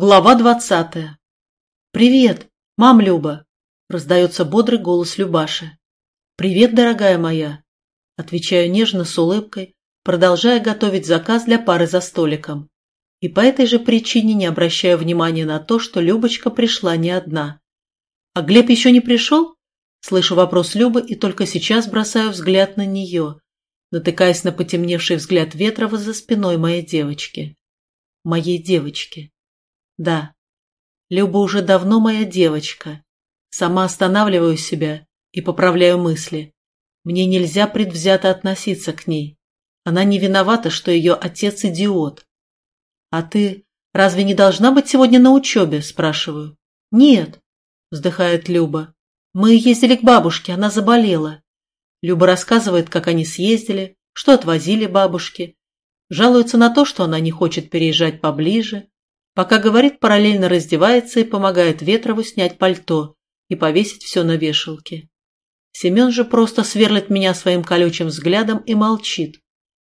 Глава двадцатая. «Привет, мам Люба!» – раздается бодрый голос Любаши. «Привет, дорогая моя!» – отвечаю нежно с улыбкой, продолжая готовить заказ для пары за столиком. И по этой же причине не обращаю внимания на то, что Любочка пришла не одна. «А Глеб еще не пришел?» Слышу вопрос Любы и только сейчас бросаю взгляд на нее, натыкаясь на потемневший взгляд Ветрова за спиной моей девочки. Моей девочки. Да, Люба уже давно моя девочка. Сама останавливаю себя и поправляю мысли. Мне нельзя предвзято относиться к ней. Она не виновата, что ее отец идиот. «А ты разве не должна быть сегодня на учебе?» – спрашиваю. «Нет», – вздыхает Люба. «Мы ездили к бабушке, она заболела». Люба рассказывает, как они съездили, что отвозили бабушке. Жалуется на то, что она не хочет переезжать поближе, Пока говорит, параллельно раздевается и помогает Ветрову снять пальто и повесить все на вешалке. Семен же просто сверлит меня своим колючим взглядом и молчит,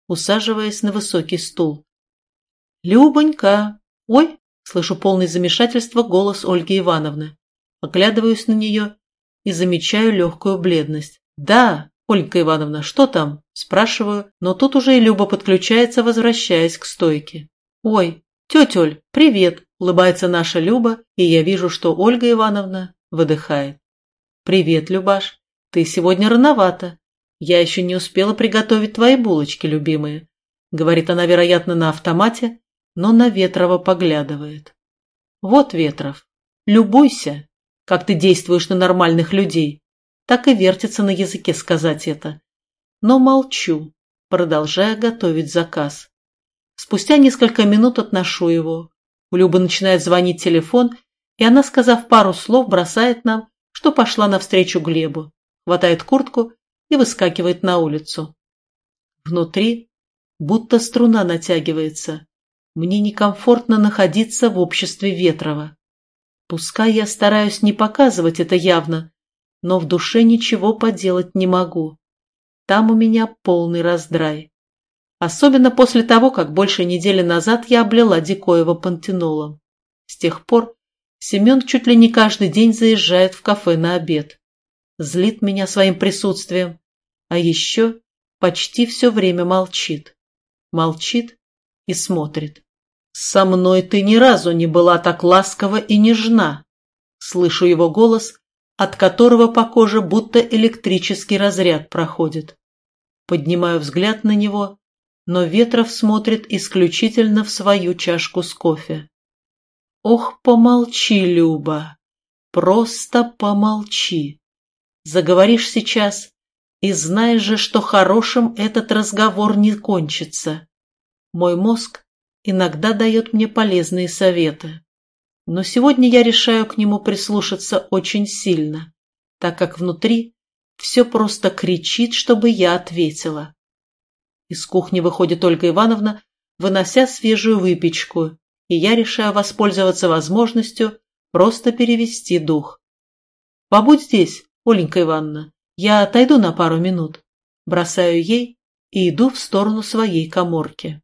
усаживаясь на высокий стул. «Любонька! Ой!» – слышу полное замешательство голос Ольги Ивановны. Оглядываюсь на нее и замечаю легкую бледность. «Да, Ольга Ивановна, что там?» – спрашиваю, но тут уже и Люба подключается, возвращаясь к стойке. «Ой, «Тетя Оль, привет!» – улыбается наша Люба, и я вижу, что Ольга Ивановна выдыхает. «Привет, Любаш. Ты сегодня рановато. Я еще не успела приготовить твои булочки, любимые», – говорит она, вероятно, на автомате, но на Ветрова поглядывает. «Вот, Ветров, любуйся, как ты действуешь на нормальных людей. Так и вертится на языке сказать это. Но молчу, продолжая готовить заказ. Спустя несколько минут отношу его. У Любы начинает звонить телефон, и она, сказав пару слов, бросает нам, что пошла навстречу Глебу, хватает куртку и выскакивает на улицу. Внутри будто струна натягивается. Мне некомфортно находиться в обществе Ветрова. Пускай я стараюсь не показывать это явно, но в душе ничего поделать не могу. Там у меня полный раздрай. Особенно после того, как больше недели назад я облила Дикоева пантенолом. С тех пор Семен чуть ли не каждый день заезжает в кафе на обед. Злит меня своим присутствием, а еще почти все время молчит. Молчит и смотрит. «Со мной ты ни разу не была так ласкова и нежна!» Слышу его голос, от которого по коже будто электрический разряд проходит. Поднимаю взгляд на него но Ветров смотрит исключительно в свою чашку с кофе. «Ох, помолчи, Люба! Просто помолчи! Заговоришь сейчас, и знаешь же, что хорошим этот разговор не кончится. Мой мозг иногда дает мне полезные советы, но сегодня я решаю к нему прислушаться очень сильно, так как внутри все просто кричит, чтобы я ответила. Из кухни выходит Ольга Ивановна, вынося свежую выпечку, и я решаю воспользоваться возможностью просто перевести дух. «Побудь здесь, Оленька Ивановна, я отойду на пару минут». Бросаю ей и иду в сторону своей коморки.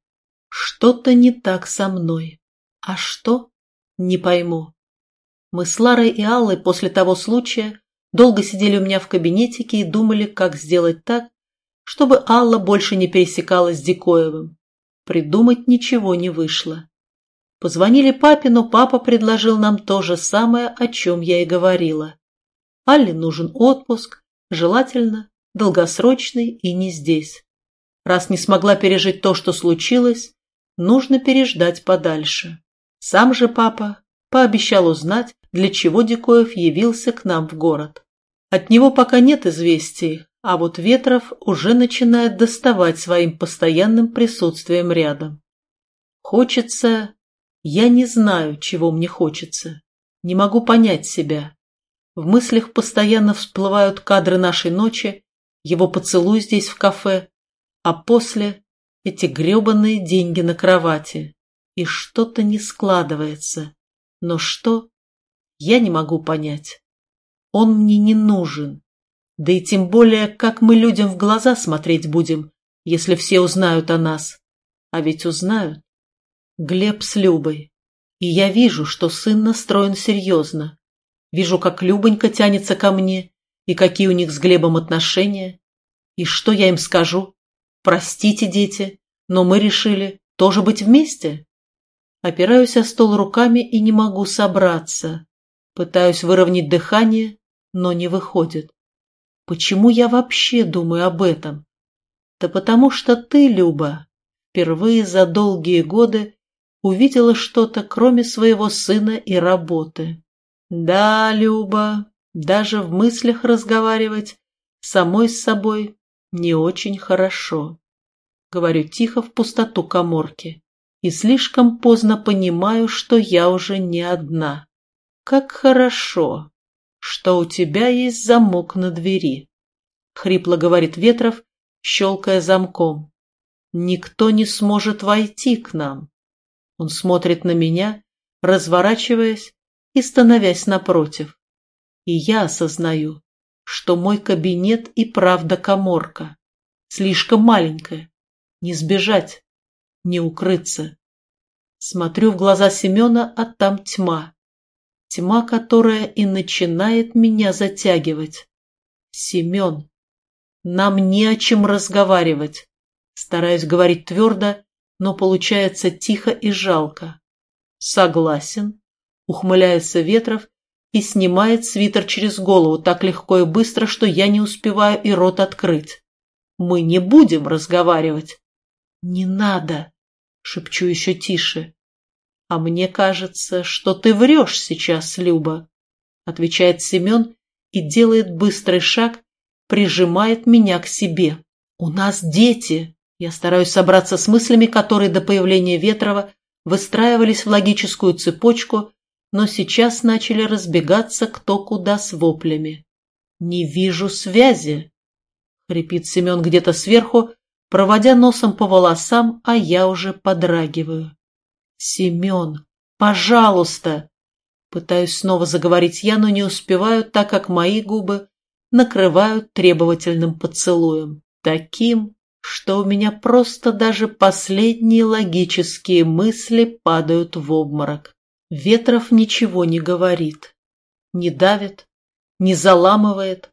Что-то не так со мной. А что? Не пойму. Мы с Ларой и Аллой после того случая долго сидели у меня в кабинетике и думали, как сделать так, чтобы Алла больше не пересекалась с Дикоевым. Придумать ничего не вышло. Позвонили папе, но папа предложил нам то же самое, о чем я и говорила. Алле нужен отпуск, желательно долгосрочный и не здесь. Раз не смогла пережить то, что случилось, нужно переждать подальше. Сам же папа пообещал узнать, для чего Дикоев явился к нам в город. От него пока нет известий, а вот Ветров уже начинает доставать своим постоянным присутствием рядом. Хочется... Я не знаю, чего мне хочется. Не могу понять себя. В мыслях постоянно всплывают кадры нашей ночи, его поцелуй здесь в кафе, а после эти гребаные деньги на кровати. И что-то не складывается. Но что? Я не могу понять. Он мне не нужен. Да и тем более, как мы людям в глаза смотреть будем, если все узнают о нас. А ведь узнают. Глеб с Любой. И я вижу, что сын настроен серьезно. Вижу, как Любонька тянется ко мне, и какие у них с Глебом отношения. И что я им скажу? Простите, дети, но мы решили тоже быть вместе. Опираюсь о стол руками и не могу собраться. Пытаюсь выровнять дыхание, но не выходит. Почему я вообще думаю об этом? Да потому что ты, Люба, впервые за долгие годы увидела что-то, кроме своего сына и работы. Да, Люба, даже в мыслях разговаривать самой с собой не очень хорошо. Говорю тихо в пустоту коморки и слишком поздно понимаю, что я уже не одна. Как хорошо, что у тебя есть замок на двери, хрипло говорит Ветров, щелкая замком. Никто не сможет войти к нам. Он смотрит на меня, разворачиваясь и становясь напротив. И я осознаю, что мой кабинет и правда коморка. Слишком маленькая. Не сбежать, не укрыться. Смотрю в глаза Семена, а там тьма. Тьма, которая и начинает меня затягивать. Семен, нам не о чем разговаривать. Стараюсь говорить твердо, но получается тихо и жалко. Согласен, ухмыляется Ветров и снимает свитер через голову так легко и быстро, что я не успеваю и рот открыть. Мы не будем разговаривать. Не надо, шепчу еще тише. А мне кажется, что ты врешь сейчас, Люба, отвечает Семен и делает быстрый шаг, прижимает меня к себе. У нас дети. Я стараюсь собраться с мыслями, которые до появления Ветрова выстраивались в логическую цепочку, но сейчас начали разбегаться кто куда с воплями. «Не вижу связи!» — хрипит Семен где-то сверху, проводя носом по волосам, а я уже подрагиваю. «Семен, пожалуйста!» Пытаюсь снова заговорить я, но не успеваю, так как мои губы накрывают требовательным поцелуем. Таким, что у меня просто даже последние логические мысли падают в обморок. Ветров ничего не говорит, не давит, не заламывает,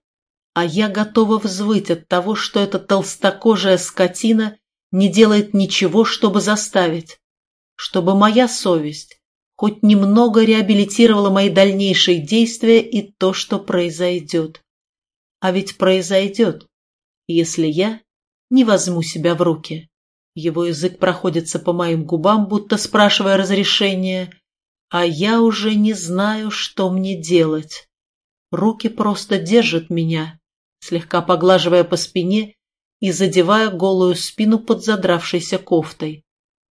а я готова взвыть от того, что эта толстокожая скотина не делает ничего, чтобы заставить, чтобы моя совесть хоть немного реабилитировала мои дальнейшие действия и то, что произойдет. А ведь произойдет, если я не возьму себя в руки. Его язык проходится по моим губам, будто спрашивая разрешения, а я уже не знаю, что мне делать. Руки просто держат меня, слегка поглаживая по спине и задевая голую спину под задравшейся кофтой.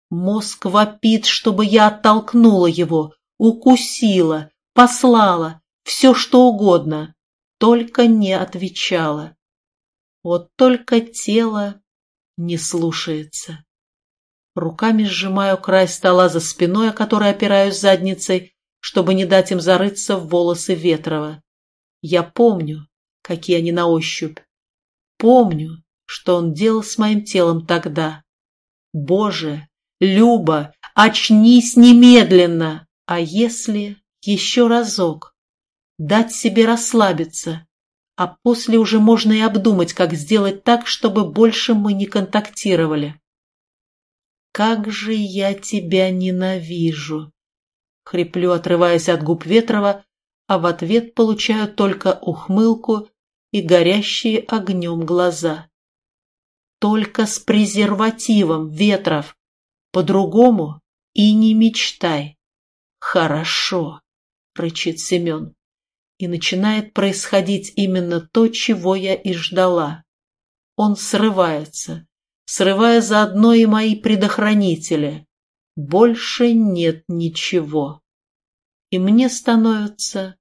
Мозг вопит, чтобы я оттолкнула его, укусила, послала, все что угодно, только не отвечала. Вот только тело не слушается. Руками сжимаю край стола за спиной, о которой опираюсь задницей, чтобы не дать им зарыться в волосы Ветрова. Я помню, какие они на ощупь. Помню, что он делал с моим телом тогда. Боже, Люба, очнись немедленно! А если еще разок? Дать себе расслабиться, а после уже можно и обдумать, как сделать так, чтобы больше мы не контактировали. «Как же я тебя ненавижу!» Хриплю, отрываясь от губ Ветрова, а в ответ получаю только ухмылку и горящие огнем глаза. «Только с презервативом, Ветров! По-другому и не мечтай!» «Хорошо!» — рычит Семен. И начинает происходить именно то, чего я и ждала. Он срывается, срывая заодно и мои предохранители. Больше нет ничего. И мне становится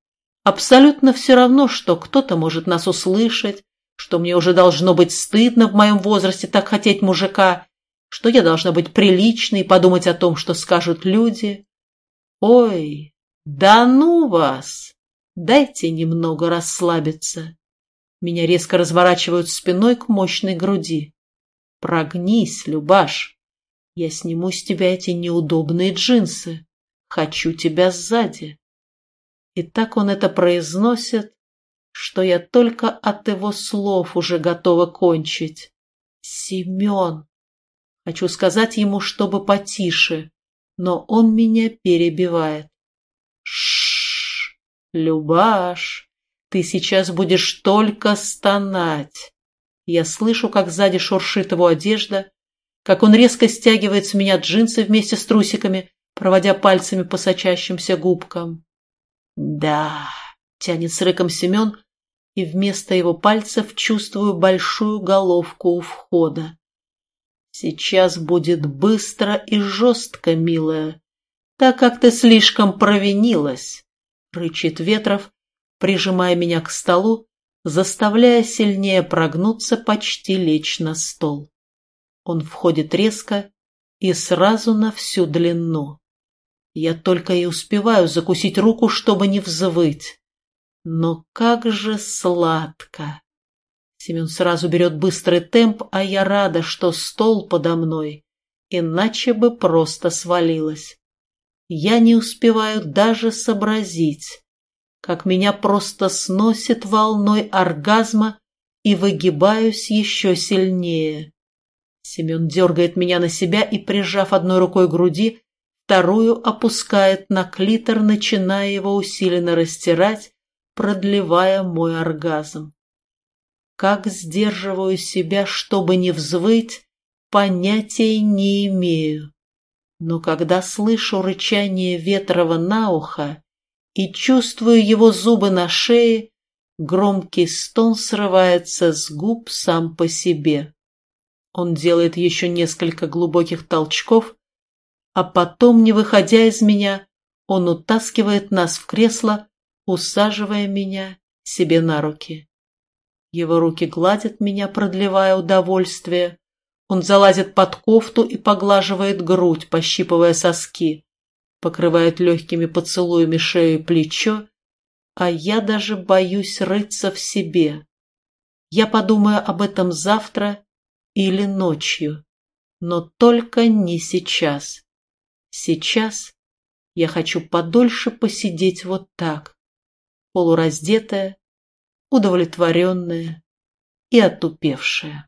абсолютно все равно, что кто-то может нас услышать, что мне уже должно быть стыдно в моем возрасте так хотеть мужика, что я должна быть приличной подумать о том, что скажут люди. Ой, да ну вас! Дайте немного расслабиться. Меня резко разворачивают спиной к мощной груди. Прогнись, Любаш. Я сниму с тебя эти неудобные джинсы. хочу тебя сзади. И так он это произносит, что я только от его слов уже готова кончить. Семен! Хочу сказать ему, чтобы потише, но он меня перебивает. Шш, Любаш, ты сейчас будешь только стонать. Я слышу, как сзади шуршит его одежда, как он резко стягивает с меня джинсы вместе с трусиками, проводя пальцами по сочащимся губкам. «Да», — тянет с рыком Семен, и вместо его пальцев чувствую большую головку у входа. Сейчас будет быстро и жестко, милая, так как ты слишком провинилась, — рычит Ветров, прижимая меня к столу, заставляя сильнее прогнуться, почти лечь на стол. Он входит резко и сразу на всю длину. Я только и успеваю закусить руку, чтобы не взвыть. Но как же сладко! Семен сразу берет быстрый темп, а я рада, что стол подо мной, иначе бы просто свалилась. Я не успеваю даже сообразить, как меня просто сносит волной оргазма и выгибаюсь еще сильнее. Семен дергает меня на себя и, прижав одной рукой груди, вторую опускает на клитор, начиная его усиленно растирать, продлевая мой оргазм. Как сдерживаю себя, чтобы не взвыть, понятия не имею. Но когда слышу рычание Ветрова на ухо и чувствую его зубы на шее, громкий стон срывается с губ сам по себе. Он делает еще несколько глубоких толчков, а потом, не выходя из меня, он утаскивает нас в кресло, усаживая меня себе на руки. Его руки гладят меня, продлевая удовольствие. Он залазит под кофту и поглаживает грудь, пощипывая соски, покрывает легкими поцелуями шею и плечо, а я даже боюсь рыться в себе. Я подумаю об этом завтра или ночью, но только не сейчас. Сейчас я хочу подольше посидеть вот так, полураздетая, удовлетворенная и отупевшая.